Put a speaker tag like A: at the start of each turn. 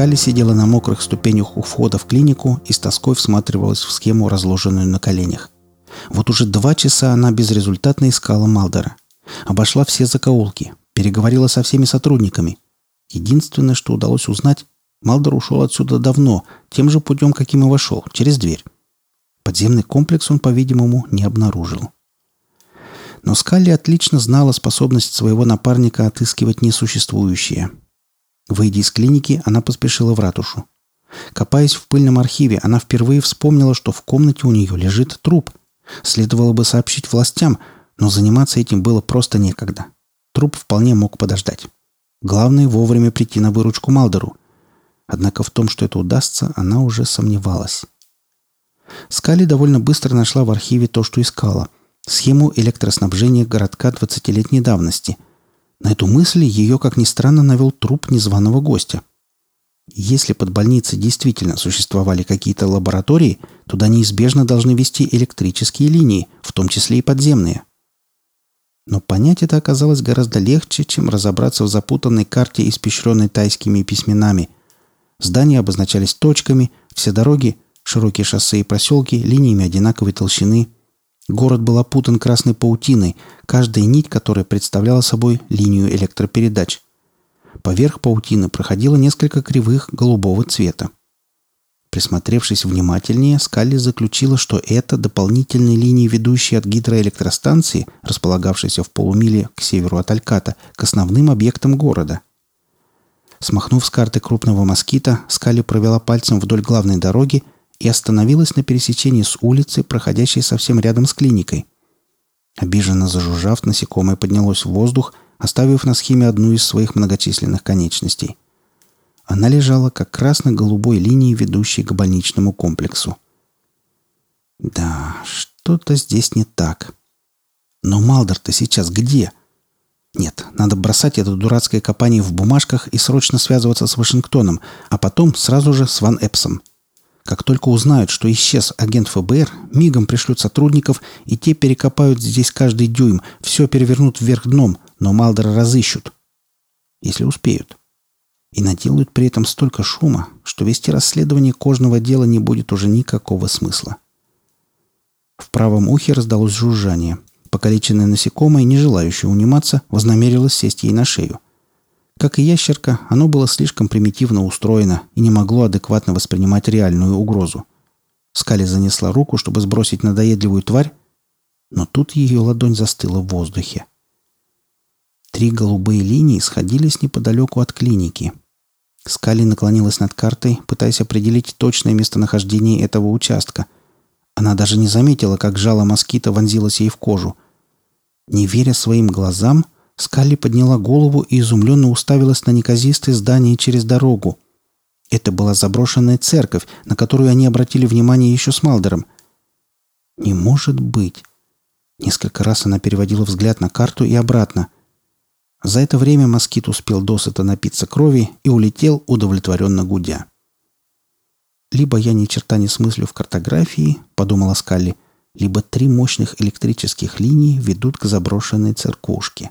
A: Скали сидела на мокрых ступенях у входа в клинику и с тоской всматривалась в схему, разложенную на коленях. Вот уже два часа она безрезультатно искала Малдера. Обошла все закоулки, переговорила со всеми сотрудниками. Единственное, что удалось узнать, Малдер ушел отсюда давно, тем же путем, каким и вошел, через дверь. Подземный комплекс он, по-видимому, не обнаружил. Но Скалли отлично знала способность своего напарника отыскивать несуществующее. Выйдя из клиники, она поспешила в ратушу. Копаясь в пыльном архиве, она впервые вспомнила, что в комнате у нее лежит труп. Следовало бы сообщить властям, но заниматься этим было просто некогда. Труп вполне мог подождать. Главное вовремя прийти на выручку Малдеру. Однако в том, что это удастся, она уже сомневалась. Скали довольно быстро нашла в архиве то, что искала – схему электроснабжения городка 20-летней давности. На эту мысль ее, как ни странно, навел труп незваного гостя. Если под больницей действительно существовали какие-то лаборатории, туда неизбежно должны вести электрические линии, в том числе и подземные. Но понять это оказалось гораздо легче, чем разобраться в запутанной карте, испещренной тайскими письменами. Здания обозначались точками, все дороги, широкие шоссе и проселки линиями одинаковой толщины – Город был опутан красной паутиной, каждая нить которой представляла собой линию электропередач. Поверх паутины проходило несколько кривых голубого цвета. Присмотревшись внимательнее, Скалли заключила, что это дополнительные линии, ведущие от гидроэлектростанции, располагавшейся в полумиле к северу от Альката, к основным объектам города. Смахнув с карты крупного москита, Скалли провела пальцем вдоль главной дороги и остановилась на пересечении с улицей, проходящей совсем рядом с клиникой. Обиженно зажужжав, насекомое поднялось в воздух, оставив на схеме одну из своих многочисленных конечностей. Она лежала как красно-голубой линии, ведущей к больничному комплексу. Да, что-то здесь не так. Но Малдер-то сейчас где? Нет, надо бросать это дурацкое копание в бумажках и срочно связываться с Вашингтоном, а потом сразу же с Ван Эпсом. Как только узнают, что исчез агент ФБР, мигом пришлют сотрудников, и те перекопают здесь каждый дюйм, все перевернут вверх дном, но Малдера разыщут. Если успеют. И наделают при этом столько шума, что вести расследование кожного дела не будет уже никакого смысла. В правом ухе раздалось жужжание. Покалеченное насекомое, не желающее униматься, вознамерилось сесть ей на шею – как и ящерка, оно было слишком примитивно устроено и не могло адекватно воспринимать реальную угрозу. Скали занесла руку, чтобы сбросить надоедливую тварь, но тут ее ладонь застыла в воздухе. Три голубые линии сходились неподалеку от клиники. Скали наклонилась над картой, пытаясь определить точное местонахождение этого участка. Она даже не заметила, как жало москита вонзилось ей в кожу. Не веря своим глазам, Скалли подняла голову и изумленно уставилась на неказистое здание через дорогу. Это была заброшенная церковь, на которую они обратили внимание еще с Малдером. «Не может быть!» Несколько раз она переводила взгляд на карту и обратно. За это время москит успел досыта напиться крови и улетел, удовлетворенно гудя. «Либо я ни черта не смыслю в картографии», — подумала Скалли, — «либо три мощных электрических линии ведут к заброшенной церквушке».